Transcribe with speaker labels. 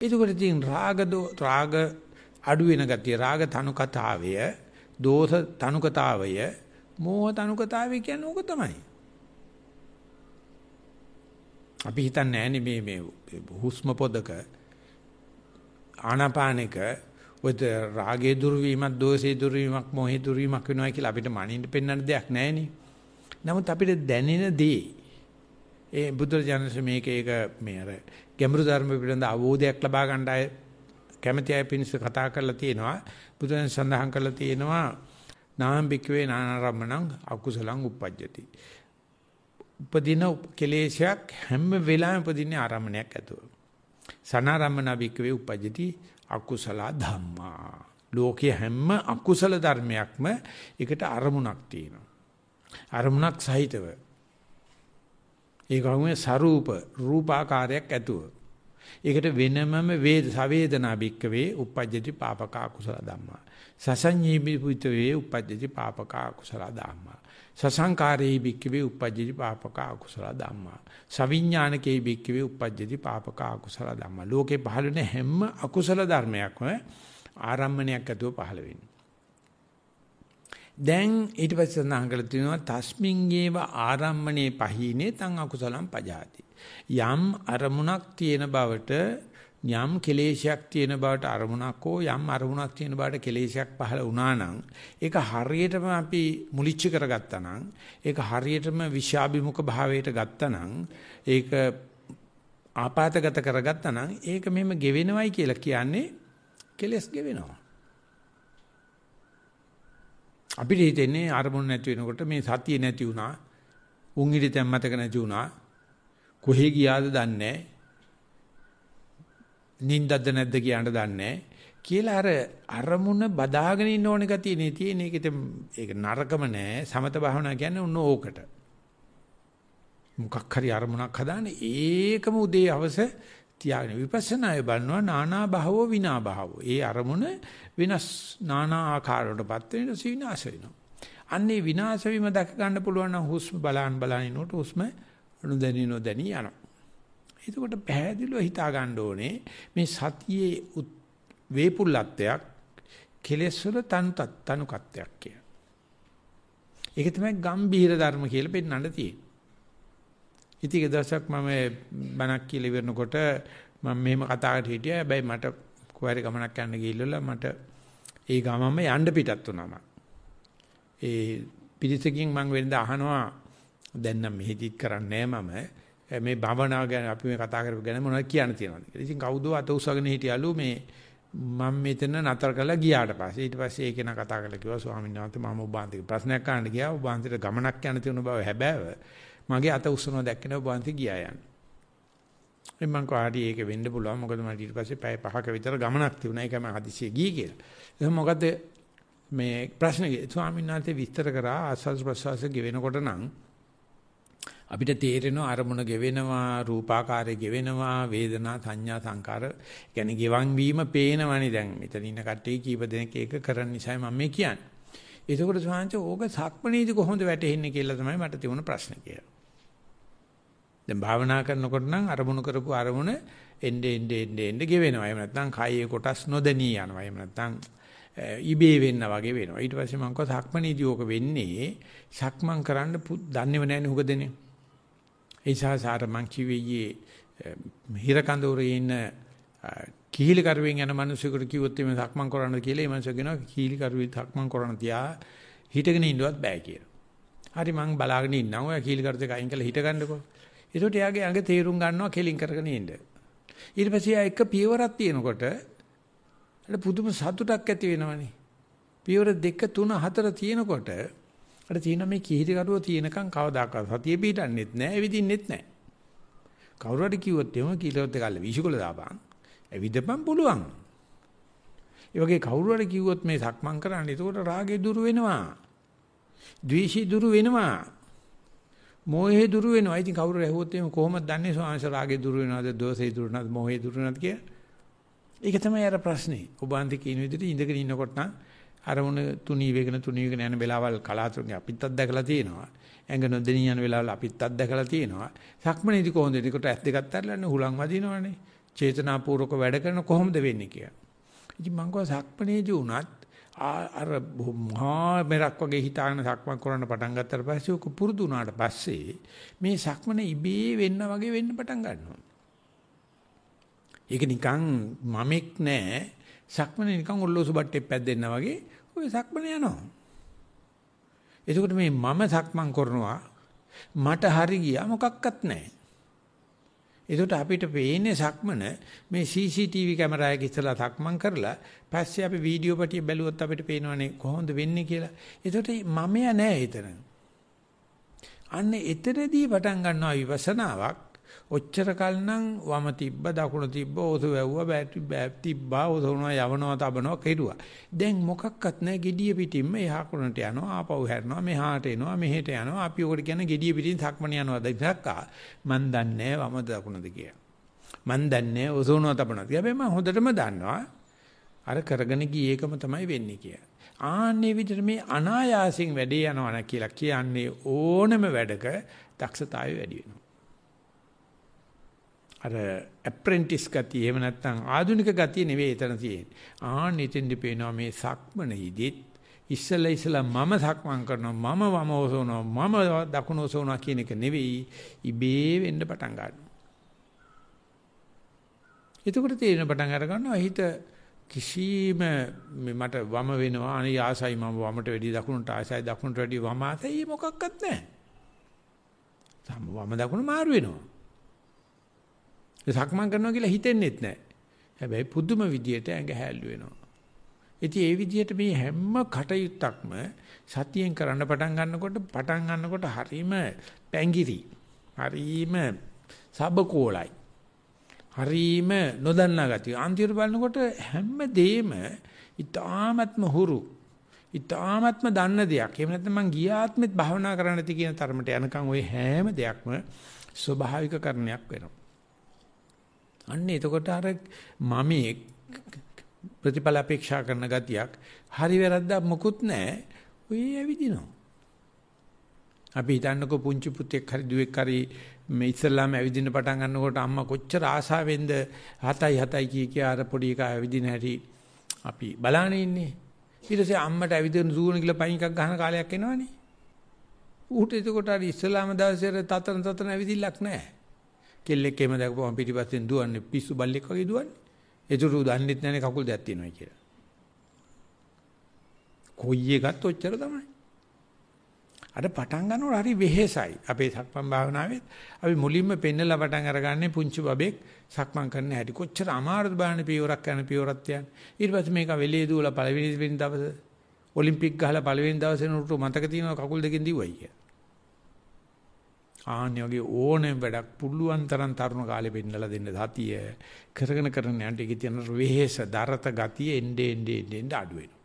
Speaker 1: එතකොට තියෙන රාග රාග අඩු වෙන ගතිය රාග තනුකතාවය දෝෂ තනුකතාවය මෝහ තනුකතාවය කියන්නේ ඕක තමයි. අපි හිතන්නේ නෑනේ මේ මේ හුස්ම පොදක ආනාපානික ඔය රාගේ දුර්වීමක් දෝෂේ දුර්වීමක් මොහේ දුර්වීමක් වෙනවා කියලා අපිට මනින්න පෙන්වන්න දෙයක් නෑනේ. නමුත් අපිට දැනෙන දේ ඒ බුදුරජාණන්සේ මේක ඒක මේ අර ගැඹුරු ධර්ම පිළිබඳ අවබෝධයක් ලබා ගන්න අය කැමැති අය පිණිස කතා කරලා තියෙනවා. බුදුන් සඳහන් කරලා තියෙනවා නාම් බික්වේ නානරම්මණං අකුසලං uppajjati. උපදින කෙලේශයක් හැම වෙලාවෙම උපදින්නේ ආරම්මණයක් ඇතුව. සනාරම්මන බික්වේ uppajjati අකුසල ධම්මා. ලෝකයේ හැම අකුසල ධර්මයක්ම එකට අරමුණක් තියෙනවා. අරමුණක් සහිතව. ඒකම සරූප රූපාකාරයක් ඇතුව. ඒකට වෙනමම වේද සවේදනා බික්කවේ uppajjati papaka කුසල ධම්මා. සසඤ්ඤී විපිතවේ uppajjati papaka කුසල ධම්මා. සසංකාරේ බික්කවේ uppajjati papaka කුසල ධම්මා. සවිඥානිකේ බික්කවේ uppajjati papaka කුසල ධම්මා. ලෝකේ පහළ වෙන හැම අකුසල ධර්මයක්ම ආරම්මණයක් ඇතුව පහළ වෙන්නේ. දැන් ඊට පස්සේ සඳහන් කරලා තියෙනවා තස්මින් ගේව ආරම්මණේ පහීනේ තං අකුසලම් පජාති. යම් අරමුණක් තියෙන බවට යම් කෙලේශයක් තියෙන බවට අරමුණක් හෝ යම් අරමුණක් තියෙන බවට කෙලේශයක් පහළ වුණා නම් ඒක හරියටම අපි මුලිච්ච කරගත්තා නම් ඒක හරියටම විෂාභිමුඛ භාවයට ගත්තා නම් ඒක ආපాతගත කරගත්තා නම් ඒක මෙහෙම ගෙවෙනවයි කියලා කියන්නේ කෙලස් ගෙවෙනවා අපිට හිතෙන්නේ අරමුණ නැති වෙනකොට මේ සතිය නැති වුණා. උන් ඉරි තැන් මතක නැති වුණා. කොහෙ ගියාද දන්නේ නින්දද්ද නැද්ද කියන්න දන්නේ කියලා අර අරමුණ බදාගෙන ඉන්න ඕන ගතිය නේ තියෙන ඒක ඒක නරකම නෑ. සමත භාවනා කියන්නේ උන්න ඕකට. මොකක් හරි අරමුණක් හදාන්නේ. ඒකම උදේ හවස තියාගෙන විපස්සනාය බලනවා නානා භවෝ විනා භවෝ ඒ අරමුණ වෙනස් නානා ආකාරවලටපත් වෙන විනාශ වෙනවා අන්නේ විනාශ වීම දැක ගන්න පුළුවන් නම් හුස්ම බලන් බලන ඉන්නකොට හුස්ම නොදැනී නොදැනී යනවා. එතකොට පැහැදිලිව හිතා ගන්න ඕනේ මේ සතියේ වේපුල්ලත්වයක් කෙලෙස් වල තනුතත් තනුකත්වයක් කිය. ඒක තමයි ගම්බීර ධර්ම කියලා පෙන්වන්න තියෙන්නේ. ඉතින් ඒ දවසක් මම බණක් කියලා ඉවරනකොට මම මෙහෙම කතා කරලා හිටියා. හැබැයි මට කොහරි ගමනක් යන්න ගිහිල්ලා මට ඒ ගමම යන්න පිටත් වුණා. ඒ පිරිසකින් මම වෙනද අහනවා දැන් නම් මෙහෙදිත් කරන්නේ මම මේ භවනාව ගැන අපි මේ කතා කරපු ගැන මොනවද කියන්න තියෙනවද කියලා. ඉතින් කවුදෝ අත උසගෙන හිටියලු මේ මම මෙතන නතර කරලා ගියාට පස්සේ ඊට පස්සේ ඒක නා කතා කරලා කිව්වා ස්වාමීන් වහන්සේ මම ඔබ වහන්සේට ප්‍රශ්නයක් අහන්න ගියා ඔබ වහන්සේට ගමනක් යන තියෙන බව හැබෑව මගේ අත උස්සනවා දැක්කේ ඔබ වහන්සේ ගියා යන්නේ. එම් මං කෝටි ඒක වෙන්න පුළුවන් මොකද මට ඊට පස්සේ පැය පහක විතර ගමනක් තිබුණා ඒකම හදිසියෙ ගියේ කියලා. එහෙනම් මොකද මේ ප්‍රශ්නේ ස්වාමීන් වහන්සේ විස්තර කරා ආස්වාද ප්‍රසවාස ගෙවෙනකොට නම් අපිට තේරෙනවා අරමුණ ගෙවෙනවා රූපාකාරය ගෙවෙනවා වේදනා සංඥා සංකාර කියන්නේ ගෙවන් වීම පේනවනේ දැන් මෙතන ඉන්න කට්ටිය කීප දෙනෙක් ඒක කරන නිසා මම මේ කියන්නේ. ඒකෝට සාංශ ඕක සක්මණේදී කොහොමද වැටෙන්නේ කියලා තමයි මට තිබුණ ප්‍රශ්නේ කියලා. දැන් භාවනා කරනකොට නම් අරමුණු කරපු අරමුණ එnde ende ende ende ගෙවෙනවා. එහෙම නැත්නම් කයේ කොටස් නොදෙනී යනවා. එහෙම නැත්නම් ඉබේ වෙන්න වගේ වෙනවා. ඊට පස්සේ මම කව සක්මණේදී ඕක වෙන්නේ සක්මන් කරන්න දන්නේව නැහැ නේ හුඟ දෙනේ. ඒසාසාර මං කිව්වේ හිර කඳවුරේ ඉන්න කිහිලි කරුවෙන් යන මිනිසෙකුට කිව්වොත් එimhe සක්මන් කරන්න කියලා ඒ මිනිස්සු කියනවා කිහිලි කරුවේ සක්මන් කරන්න තියා හිටගෙන ඉන්නවත් බෑ කියලා. හරි මං බලාගෙන ඉන්නම් ඔය කිහිලි කරුව දෙක අයින් කරලා හිට ගන්නකෝ. ඒකට එයාගේ ඇඟ තේරුම් ගන්නවා කෙලින් කරගෙන ඉන්න. ඊට පස්සේ එයා එක පියවරක් තියෙනකොට අර පුදුම සතුටක් ඇති වෙනවනේ. පියවර දෙක තුන හතර තියෙනකොට අර තියෙන මේ කිහිරි කරුව තියෙනකන් කවදාකවත් සතිය පිටන්නෙත් නැහැ, එවිදින්නෙත් නැහැ. කවුරු හරි කිව්වොත් එම කිලෝත් එකල්ල විශ්කොල දාපන්. එවිදපන් පුළුවන්. ඒ වගේ කවුරු හරි කිව්වොත් මේ සක්මන් කරන්න එතකොට රාගේ දුරු වෙනවා. ද්වේෂී දුරු වෙනවා. මෝහේ දුරු වෙනවා. ඉතින් කවුරු ඇහුවොත් එහෙම කොහොමද දන්නේ සෝංශ රාගේ දුරු වෙනවද, දෝෂේ දුරු වෙනවද, මෝහේ දුරු වෙනවද කියලා? ඒක තමයි අර ප්‍රශ්නේ. ඔබ අන්ති කියන විදිහට ඉඳගෙන ඉන්නකොට නම් අරමුණ තුනී වේගන තුනී වේගන යන වෙලාවල් කලාතුරකින් අපිත් අත්දැකලා තියෙනවා. ඇඟ නොදෙනී යන වෙලාවල් අපිත් අත්දැකලා තියෙනවා. සක්මනේදී කොහොමද? ඒකට ඇස් දෙකක් අරලානේ හුලං වදිනවනේ. චේතනාපූර්වක වැඩ කරන කොහොමද වෙන්නේ කියලා. ඉතින් මං කව සක්මණේදී උනත් අර මහා මෙරක් වගේ හිතාගෙන සක්මන් කරන්න පටන් ගත්තට පස්සේ ඔක පුරුදු වුණාට පස්සේ මේ සක්මන ඉබේ වෙන්න වගේ වෙන්න පටන් ගන්නවා. ඒක නිකන් මමෙක් නෑ සක්මනේ නිකන් ඔල්ලෝසු බට්ටේ පැද්දෙන්න වගේ ඔය සක්මන යනවා. එතකොට මේ මම සක්මන් කරනවා මට හරි ගියා මොකක්වත් නැහැ. එතකොට අපිට පේන්නේ සක්මන මේ CCTV කැමරාවක ඉස්සලා සක්මන් කරලා පස්සේ අපි වීඩියෝ පිටිය බැලුවොත් අපිට පේනවනේ කොහොමද වෙන්නේ කියලා. එතකොට මමයා නැහැ එතන. අන්න එතනදී පටන් ගන්නවා විවසනාවක් ඔච්චර කල් නම් වම තිබ්බ දකුණ තිබ්බ ඕස වැව්වා බෑටරි බෑප් තිබ්බා ඕසෝනවා යවනවා තබනවා කෙරුවා. දැන් මොකක්වත් නැහැ gediya පිටින්ම එහා කොනට යනවා ආපහු හැරෙනවා මෙහාට එනවා මෙහෙට යනවා. අපි ඔකට කියන්නේ gediya පිටින් සක්මණ යනවා දැක්කා මන් දන්නේ වම දකුණද කියලා. මන් දන්නේ ඕසෝනවා තබනවා හැබැයි මම හොඳටම දන්නවා අර කරගෙන ගියේ එකම තමයි වෙන්නේ කියලා. ආන්නේ විදිහට මේ අනායාසයෙන් වැඩේ යනවා කියලා කියන්නේ ඕනම වැඩක දක්ෂතාවය වැඩි වෙනවා. අර ඇප්‍රෙන්ටිස් ගතිය එහෙම නැත්නම් ආධුනික ගතිය නෙවෙයි එතන තියෙන්නේ. ආන්න ඉතින්දි පේනවා මේ සක්මනේදීත් ඉස්සලා ඉස්සලා මම සක්මන් කරනවා මම වම ඔසවනවා මම දකුණ ඔසවනවා කියන එක නෙවෙයි ඉබේ වෙන්න පටන් ගන්නවා. එතකොට තේරෙන පටන් අර ගන්නවා හිත කිසිම මට වම වෙනවා අනේ ආසයි මම වමට වැඩි දකුණට ආසයි දකුණට වැඩි වම ආසයි මොකක්වත් නැහැ. වම දකුණ මාරු වෙනවා. සක්මන් කරනවා කියලා හිතෙන්නෙත් නැහැ. හැබැයි පුදුම විදියට ඇඟ හැල්ලු වෙනවා. ඉතින් ඒ විදියට මේ හැම කටයුත්තක්ම සතියෙන් කරන්න පටන් ගන්නකොට පටන් ගන්නකොට හරීම පැංගිරි. හරීම සබකෝලයි. හරීම නොදන්නා ගතිය. අන්තිමට බලනකොට හැම දෙෙම ඊ타ත්ම හුරු. ඊ타ත්ම දන්න දෙයක්. එහෙම නැත්නම් මං ගියාත්මෙත් භවනා කරන්න තියෙන තරමට යනකම් ওই හැම දෙයක්ම ස්වභාවික කරණයක් වෙනවා. අන්න එතකොට අර මමේ ප්‍රතිඵල අපේක්ෂා කරන ගතියක් හරි වැරද්දක් මොකුත් නැහැ. ඔය ඇවිදිනවා. අපි හිතන්නකෝ පුංචි පුතෙක් හරි දුවෙක් හරි මේ ඉස්ලාම ඇවිදින්න පටන් ගන්නකොට අම්මා කොච්චර ආසාවෙන්ද හතයි හතයි කිය කිය අර පොඩි එකා ඇවිදින හැටි අපි බලාගෙන ඉන්නේ. ඊට පස්සේ අම්මට ඇවිදින දුවන කියලා පයින් එකක් ගහන කාලයක් එනවනේ. ඌට එතකොට අර ඉස්ලාම දවසේ තතන තතන ඇවිදිල්ලක් නැහැ. කෙල්ලෙක් එහෙම දැකපුවම පිටිපස්සෙන් දුවන්නේ පිස්සු බල්ලෙක් වගේ දුවන්නේ. ඒතුරු දන්නෙත් නැනේ කකුල් දෙයක් තියෙනවා කියලා. කොයි එකත් ඔච්චර තමයි. අර පටන් ගන්නකොට හරි වෙහෙසයි. අපේ සක්මන් භාවනාවේ අපි මුලින්ම පෙන්නලා පටන් අරගන්නේ පුංචි බබෙක් සක්මන් කරන්න හැටි. කොච්චර අමාරුද බලන්න පියවරක් යන පියවරක් තියන්නේ. ඊට පස්සේ මේක වෙලේ දුවලා පළවෙනි වෙනි දවසේ ඔලිම්පික් ගහලා පළවෙනි දවසේ නුට මතක තියෙනවා කකුල් දෙකෙන් දිව්වයි කියලා. ආන්නේ වගේ ඕනෙම වැඩක් පුළුවන් තරම් තරුණ කාලේ පෙන්නලා දෙන්න සතිය කරගෙන කරගෙන යන්න ඒකේ තියෙන වෙහෙස දරත ගතිය එnde ende ende අඩු වෙනවා.